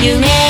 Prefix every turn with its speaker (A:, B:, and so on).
A: 夢